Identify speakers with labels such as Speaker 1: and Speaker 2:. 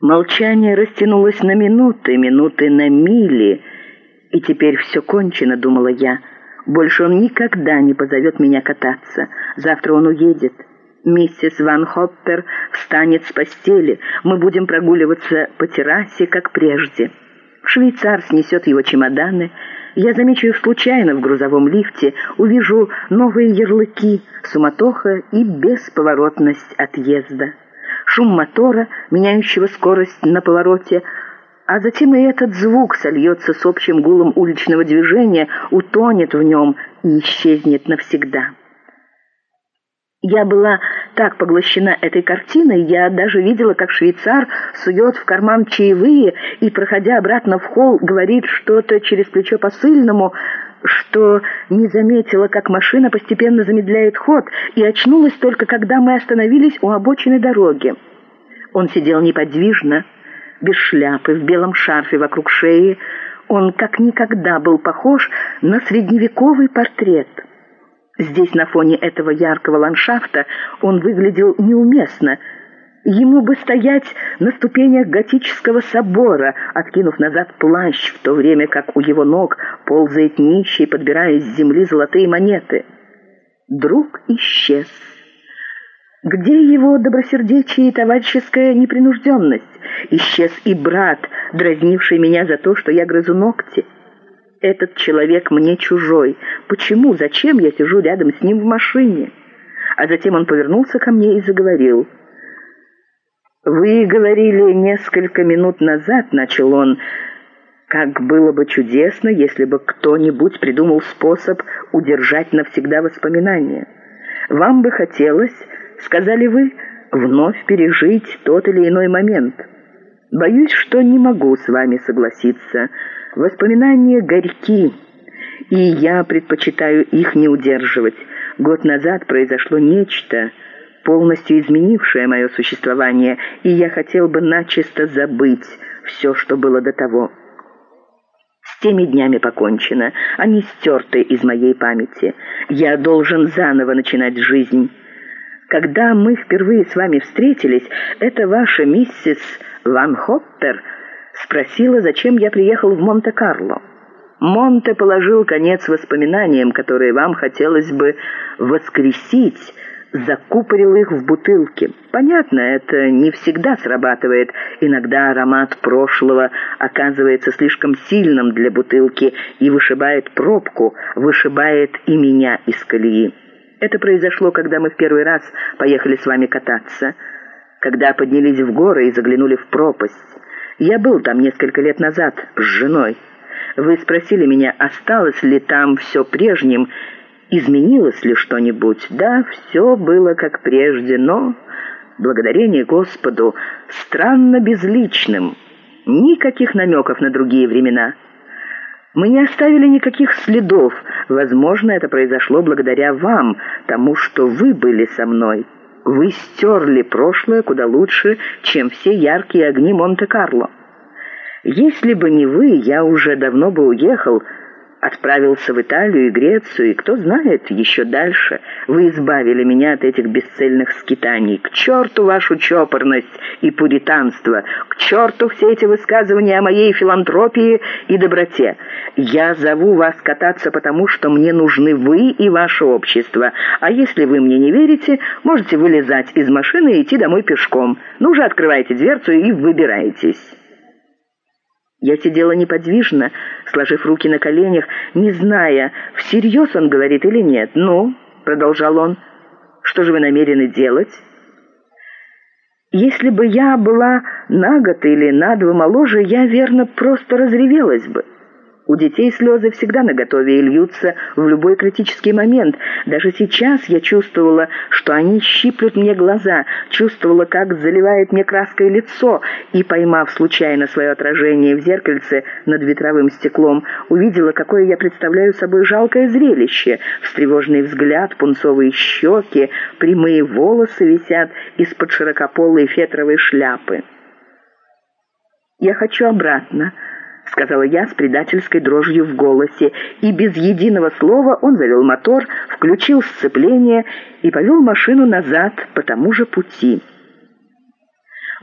Speaker 1: Молчание растянулось на минуты, минуты на мили, и теперь все кончено, думала я. Больше он никогда не позовет меня кататься. Завтра он уедет. МиссисАнОппер встанет с постели. Мы будем прогуливаться по террасе, как прежде. Швейцар снесет его чемоданы. Я замечу их случайно в грузовом лифте, увижу новые ярлыки, суматоха и бесповоротность отъезда. Шум мотора, меняющего скорость на повороте, а затем и этот звук сольется с общим гулом уличного движения, утонет в нем и исчезнет навсегда. Я была так поглощена этой картиной, я даже видела, как швейцар сует в карман чаевые и, проходя обратно в холл, говорит что-то через плечо посыльному, что не заметила, как машина постепенно замедляет ход, и очнулась только, когда мы остановились у обочины дороги. Он сидел неподвижно, без шляпы, в белом шарфе вокруг шеи. Он как никогда был похож на средневековый портрет. Здесь, на фоне этого яркого ландшафта, он выглядел неуместно. Ему бы стоять на ступенях готического собора, откинув назад плащ, в то время как у его ног ползает нищий, подбирая с земли золотые монеты. Друг исчез. Где его добросердечие и товарищеская непринужденность? Исчез и брат, дразнивший меня за то, что я грызу ногти. Этот человек мне чужой. Почему, зачем я сижу рядом с ним в машине? А затем он повернулся ко мне и заговорил. «Вы говорили несколько минут назад», — начал он, — «как было бы чудесно, если бы кто-нибудь придумал способ удержать навсегда воспоминания. Вам бы хотелось сказали вы, вновь пережить тот или иной момент. Боюсь, что не могу с вами согласиться. Воспоминания горьки, и я предпочитаю их не удерживать. Год назад произошло нечто, полностью изменившее мое существование, и я хотел бы начисто забыть все, что было до того. С теми днями покончено, они стерты из моей памяти. Я должен заново начинать жизнь». Когда мы впервые с вами встретились, эта ваша миссис Ван Хоппер спросила, зачем я приехал в Монте-Карло. Монте положил конец воспоминаниям, которые вам хотелось бы воскресить, закупорил их в бутылке. Понятно, это не всегда срабатывает. Иногда аромат прошлого оказывается слишком сильным для бутылки и вышибает пробку, вышибает и меня из колеи. Это произошло, когда мы в первый раз поехали с вами кататься, когда поднялись в горы и заглянули в пропасть. Я был там несколько лет назад с женой. Вы спросили меня, осталось ли там все прежним, изменилось ли что-нибудь. Да, все было как прежде, но, благодарение Господу, странно безличным. Никаких намеков на другие времена. Мы не оставили никаких следов. Возможно, это произошло благодаря вам, тому, что вы были со мной. Вы стерли прошлое куда лучше, чем все яркие огни Монте-Карло. Если бы не вы, я уже давно бы уехал, отправился в Италию и Грецию, и кто знает, еще дальше. Вы избавили меня от этих бесцельных скитаний. К черту вашу чопорность и пуританство, к черту все эти высказывания о моей филантропии и доброте. Я зову вас кататься, потому что мне нужны вы и ваше общество. А если вы мне не верите, можете вылезать из машины и идти домой пешком. Ну же, открывайте дверцу и выбирайтесь». Я сидела неподвижно, сложив руки на коленях, не зная, всерьез он говорит или нет. «Ну», — продолжал он, — «что же вы намерены делать?» «Если бы я была на год или на два моложе, я, верно, просто разревелась бы». У детей слезы всегда наготове и льются в любой критический момент. Даже сейчас я чувствовала, что они щиплют мне глаза, чувствовала, как заливает мне краской лицо, и, поймав случайно свое отражение в зеркальце над ветровым стеклом, увидела, какое я представляю собой жалкое зрелище. Встревоженный взгляд, пунцовые щеки, прямые волосы висят из-под широкополой фетровой шляпы. «Я хочу обратно», — сказала я с предательской дрожью в голосе, и без единого слова он завел мотор, включил сцепление и повел машину назад по тому же пути.